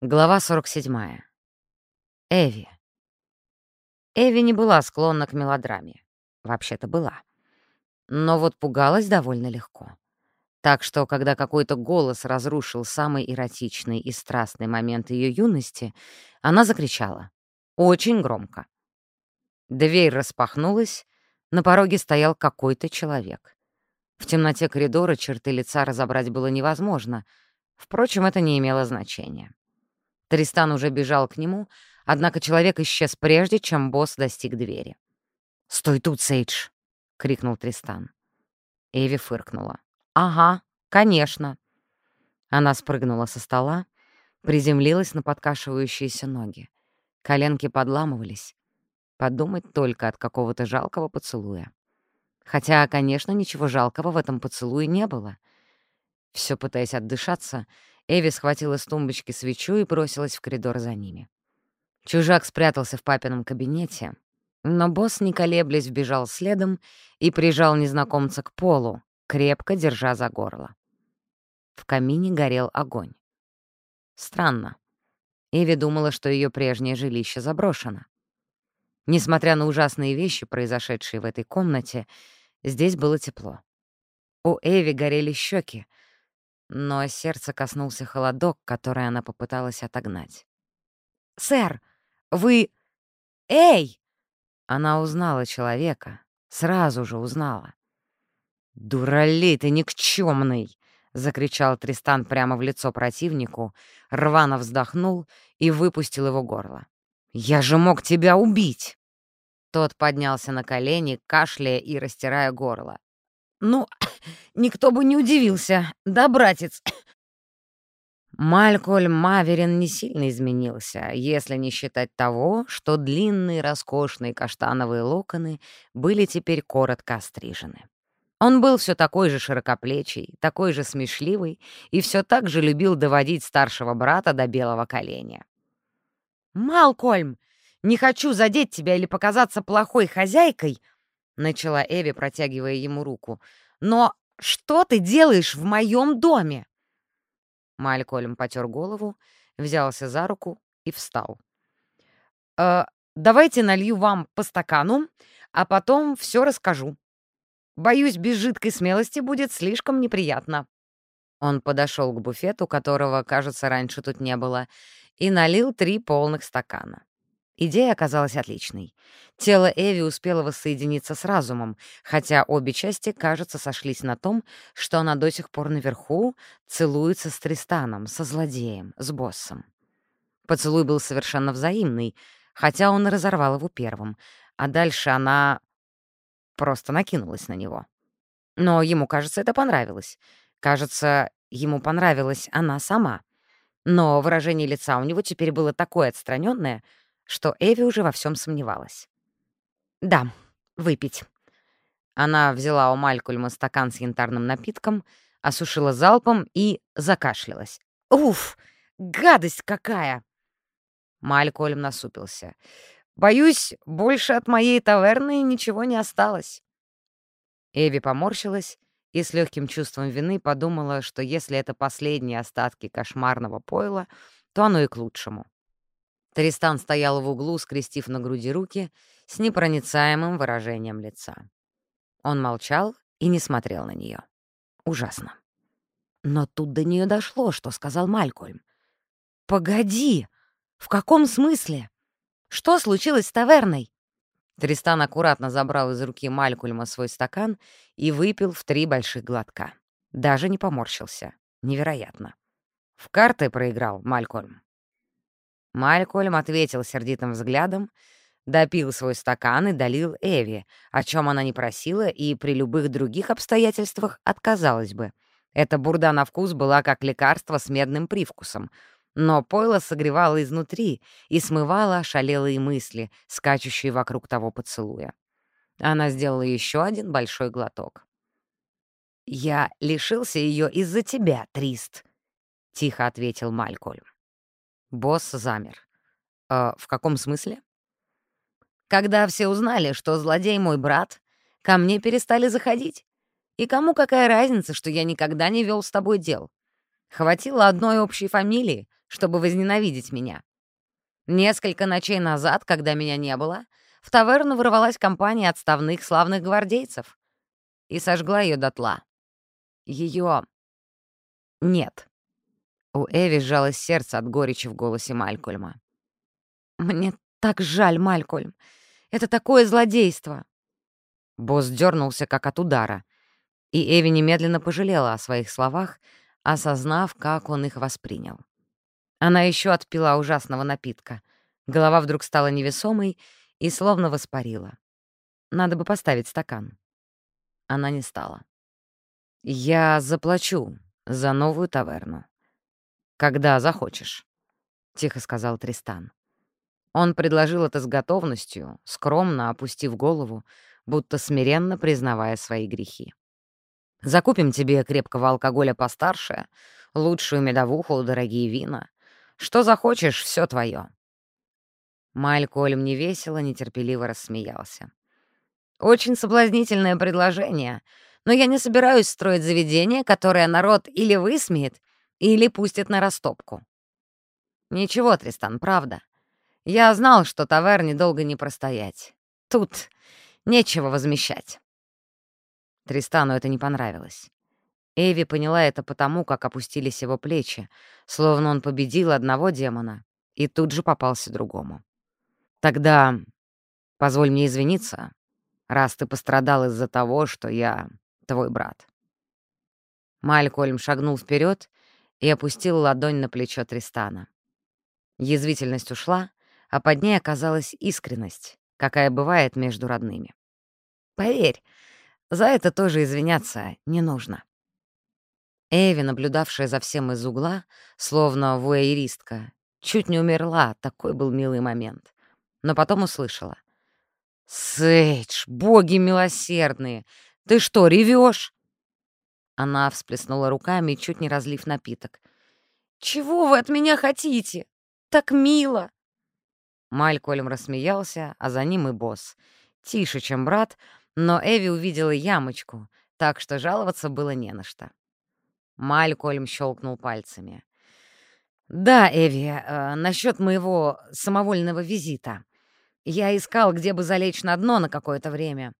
Глава 47. Эви. Эви не была склонна к мелодраме. Вообще-то была. Но вот пугалась довольно легко. Так что, когда какой-то голос разрушил самый эротичный и страстный момент ее юности, она закричала. Очень громко. Дверь распахнулась, на пороге стоял какой-то человек. В темноте коридора черты лица разобрать было невозможно, впрочем, это не имело значения. Тристан уже бежал к нему, однако человек исчез прежде, чем босс достиг двери. «Стой тут, Сейдж!» — крикнул Тристан. Эви фыркнула. «Ага, конечно». Она спрыгнула со стола, приземлилась на подкашивающиеся ноги. Коленки подламывались. Подумать только от какого-то жалкого поцелуя. Хотя, конечно, ничего жалкого в этом поцелуе не было. Все пытаясь отдышаться, Эви схватила с тумбочки свечу и бросилась в коридор за ними. Чужак спрятался в папином кабинете, но босс, не колеблясь, вбежал следом и прижал незнакомца к полу, крепко держа за горло. В камине горел огонь. Странно. Эви думала, что ее прежнее жилище заброшено. Несмотря на ужасные вещи, произошедшие в этой комнате, здесь было тепло. У Эви горели щеки, но сердце коснулся холодок, который она попыталась отогнать. «Сэр, вы... Эй!» Она узнала человека, сразу же узнала. «Дуралей ты никчемный!» — закричал Тристан прямо в лицо противнику, рвано вздохнул и выпустил его горло. «Я же мог тебя убить!» Тот поднялся на колени, кашляя и растирая горло. «Ну, никто бы не удивился, да, братец?» Малькольм Маверин не сильно изменился, если не считать того, что длинные роскошные каштановые локоны были теперь коротко острижены. Он был все такой же широкоплечий, такой же смешливый и все так же любил доводить старшего брата до белого коленя. «Малкольм, не хочу задеть тебя или показаться плохой хозяйкой», — начала Эви, протягивая ему руку. «Но что ты делаешь в моем доме?» Малькольм потер голову, взялся за руку и встал. «Э, «Давайте налью вам по стакану, а потом все расскажу. Боюсь, без жидкой смелости будет слишком неприятно». Он подошел к буфету, которого, кажется, раньше тут не было, и налил три полных стакана. Идея оказалась отличной. Тело Эви успело воссоединиться с разумом, хотя обе части, кажется, сошлись на том, что она до сих пор наверху целуется с Тристаном, со злодеем, с боссом. Поцелуй был совершенно взаимный, хотя он разорвал его первым, а дальше она просто накинулась на него. Но ему, кажется, это понравилось. Кажется, ему понравилась она сама. Но выражение лица у него теперь было такое отстраненное, что Эви уже во всем сомневалась. «Да, выпить». Она взяла у Малькольма стакан с янтарным напитком, осушила залпом и закашлялась. «Уф, гадость какая!» Малькольм насупился. «Боюсь, больше от моей таверны ничего не осталось». Эви поморщилась и с легким чувством вины подумала, что если это последние остатки кошмарного пойла, то оно и к лучшему. Тристан стоял в углу, скрестив на груди руки, с непроницаемым выражением лица. Он молчал и не смотрел на нее. Ужасно. Но тут до нее дошло, что сказал Малькольм. «Погоди! В каком смысле? Что случилось с таверной?» Тристан аккуратно забрал из руки Малькольма свой стакан и выпил в три больших глотка. Даже не поморщился. Невероятно. «В карты проиграл Малькольм?» Малькольм ответил сердитым взглядом, допил свой стакан и долил Эви, о чем она не просила и при любых других обстоятельствах отказалась бы. Эта бурда на вкус была как лекарство с медным привкусом, но пойло согревало изнутри и смывало шалелые мысли, скачущие вокруг того поцелуя. Она сделала еще один большой глоток. «Я лишился ее из-за тебя, Трист», — тихо ответил Малькольм. Босс замер. «Э, «В каком смысле?» «Когда все узнали, что злодей мой брат, ко мне перестали заходить. И кому какая разница, что я никогда не вел с тобой дел? Хватило одной общей фамилии, чтобы возненавидеть меня. Несколько ночей назад, когда меня не было, в таверну ворвалась компания отставных славных гвардейцев и сожгла ее дотла. Ее нет. У Эви сжалось сердце от горечи в голосе Малькольма. «Мне так жаль, Малькольм. Это такое злодейство!» Босс дернулся как от удара, и Эви немедленно пожалела о своих словах, осознав, как он их воспринял. Она еще отпила ужасного напитка. Голова вдруг стала невесомой и словно воспарила. Надо бы поставить стакан. Она не стала. «Я заплачу за новую таверну. Когда захочешь», — тихо сказал Тристан. Он предложил это с готовностью, скромно опустив голову, будто смиренно признавая свои грехи. «Закупим тебе крепкого алкоголя постарше, лучшую медовуху, дорогие вина. Что захочешь, все твое. Малькольм невесело, нетерпеливо рассмеялся. «Очень соблазнительное предложение, но я не собираюсь строить заведение, которое народ или высмеет, или пустит на растопку». «Ничего, Тристан, правда. Я знал, что таверне долго не простоять. Тут нечего возмещать». Тристану это не понравилось. Эви поняла это потому, как опустились его плечи, словно он победил одного демона и тут же попался другому. «Тогда позволь мне извиниться, раз ты пострадал из-за того, что я твой брат». Малькольм шагнул вперед и опустил ладонь на плечо Тристана. Язвительность ушла, а под ней оказалась искренность, какая бывает между родными. «Поверь, за это тоже извиняться не нужно». Эви, наблюдавшая за всем из угла, словно вуэйристка, чуть не умерла, такой был милый момент. Но потом услышала. «Сейдж, боги милосердные! Ты что, ревешь? Она всплеснула руками, чуть не разлив напиток. «Чего вы от меня хотите? Так мило!» Малькольм рассмеялся, а за ним и босс. Тише, чем брат, но Эви увидела ямочку, так что жаловаться было не на что. Малькольм щелкнул пальцами. «Да, Эви, э, насчет моего самовольного визита. Я искал, где бы залечь на дно на какое-то время.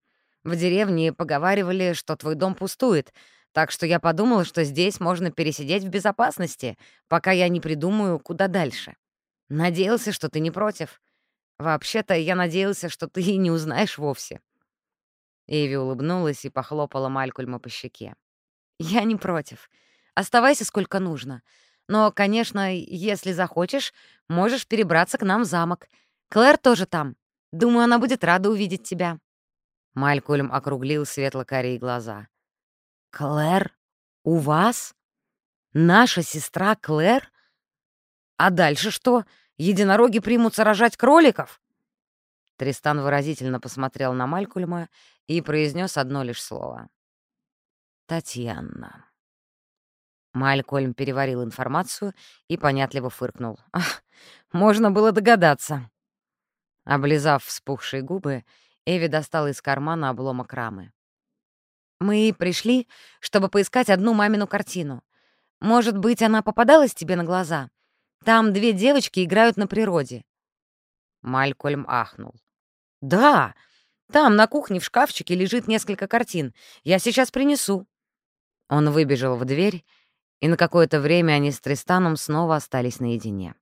В деревне поговаривали, что твой дом пустует, так что я подумал, что здесь можно пересидеть в безопасности, пока я не придумаю, куда дальше. Надеялся, что ты не против. Вообще-то я надеялся, что ты и не узнаешь вовсе». Эви улыбнулась и похлопала Малькольма по щеке. «Я не против. Оставайся сколько нужно. Но, конечно, если захочешь, можешь перебраться к нам в замок. Клэр тоже там. Думаю, она будет рада увидеть тебя». Малькольм округлил светло-карие глаза. «Клэр? У вас? Наша сестра Клэр? А дальше что? Единороги примутся рожать кроликов?» Тристан выразительно посмотрел на Малькульма и произнес одно лишь слово. «Татьяна». Малькольм переварил информацию и понятливо фыркнул. «Ах, можно было догадаться». Облизав вспухшие губы, Эви достала из кармана обломок рамы. «Мы пришли, чтобы поискать одну мамину картину. Может быть, она попадалась тебе на глаза? Там две девочки играют на природе». Малькольм ахнул. «Да, там на кухне в шкафчике лежит несколько картин. Я сейчас принесу». Он выбежал в дверь и на какое-то время они с Тристаном снова остались наедине.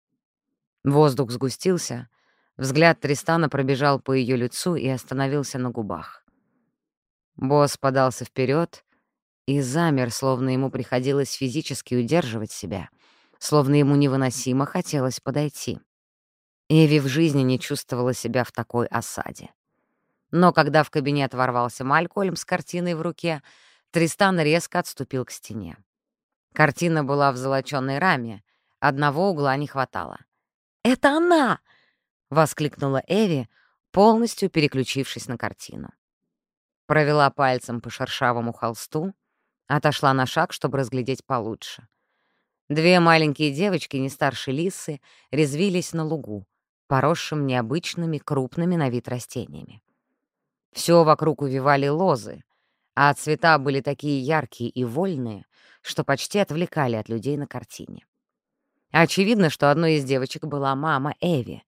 Воздух сгустился, взгляд Тристана пробежал по ее лицу и остановился на губах. Босс подался вперед и замер, словно ему приходилось физически удерживать себя, словно ему невыносимо хотелось подойти. Эви в жизни не чувствовала себя в такой осаде. Но когда в кабинет ворвался Малькольм с картиной в руке, Тристан резко отступил к стене. Картина была в золочёной раме, одного угла не хватало. «Это она!» — воскликнула Эви, полностью переключившись на картину. Провела пальцем по шершавому холсту, отошла на шаг, чтобы разглядеть получше. Две маленькие девочки, не старше лисы, резвились на лугу, поросшим необычными крупными на вид растениями. Все вокруг увивали лозы, а цвета были такие яркие и вольные, что почти отвлекали от людей на картине. Очевидно, что одной из девочек была мама Эви.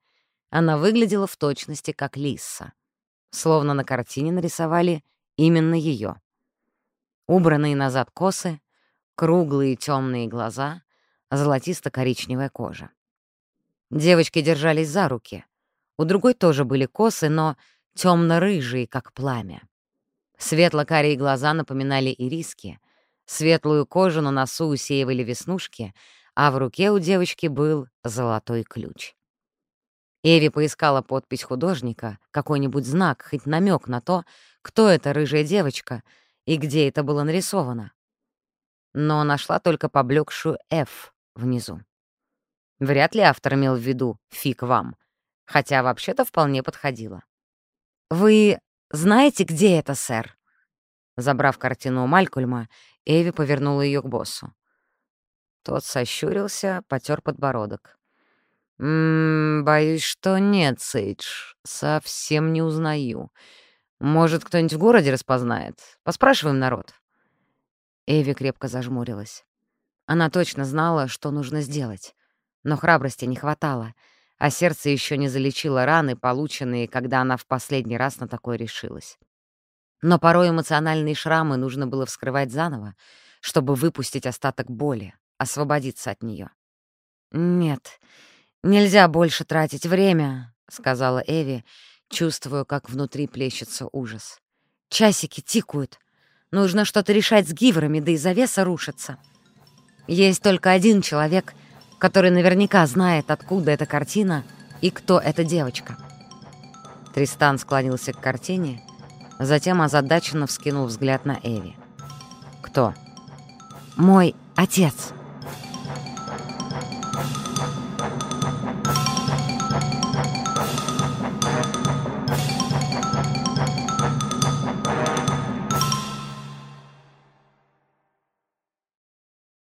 Она выглядела в точности как Лиса. Словно на картине нарисовали именно ее. Убранные назад косы, круглые темные глаза, золотисто-коричневая кожа. Девочки держались за руки. У другой тоже были косы, но темно-рыжие, как пламя. Светло-карие глаза напоминали ириски, светлую кожу на носу усеивали веснушки, а в руке у девочки был золотой ключ. Эви поискала подпись художника, какой-нибудь знак, хоть намек на то, кто эта рыжая девочка и где это было нарисовано. Но нашла только поблекшую «Ф» внизу. Вряд ли автор имел в виду «фиг вам», хотя вообще-то вполне подходило. «Вы знаете, где это, сэр?» Забрав картину у Малькольма, Эви повернула ее к боссу. Тот сощурился, потер подбородок. «М -м, «Боюсь, что нет, Сейдж. Совсем не узнаю. Может, кто-нибудь в городе распознает? Поспрашиваем народ». Эви крепко зажмурилась. Она точно знала, что нужно сделать. Но храбрости не хватало, а сердце еще не залечило раны, полученные, когда она в последний раз на такое решилась. Но порой эмоциональные шрамы нужно было вскрывать заново, чтобы выпустить остаток боли, освободиться от нее. «Нет, нельзя больше тратить время», — сказала Эви, чувствуя, как внутри плещется ужас. «Часики тикают. Нужно что-то решать с гиверами, да и завеса рушится. Есть только один человек — который наверняка знает, откуда эта картина и кто эта девочка. Тристан склонился к картине, затем озадаченно вскинул взгляд на Эви. «Кто?» «Мой отец».